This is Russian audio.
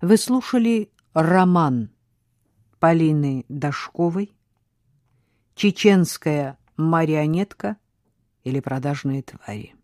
Вы слушали роман Полины Дашковой «Чеченская марионетка или продажные твари».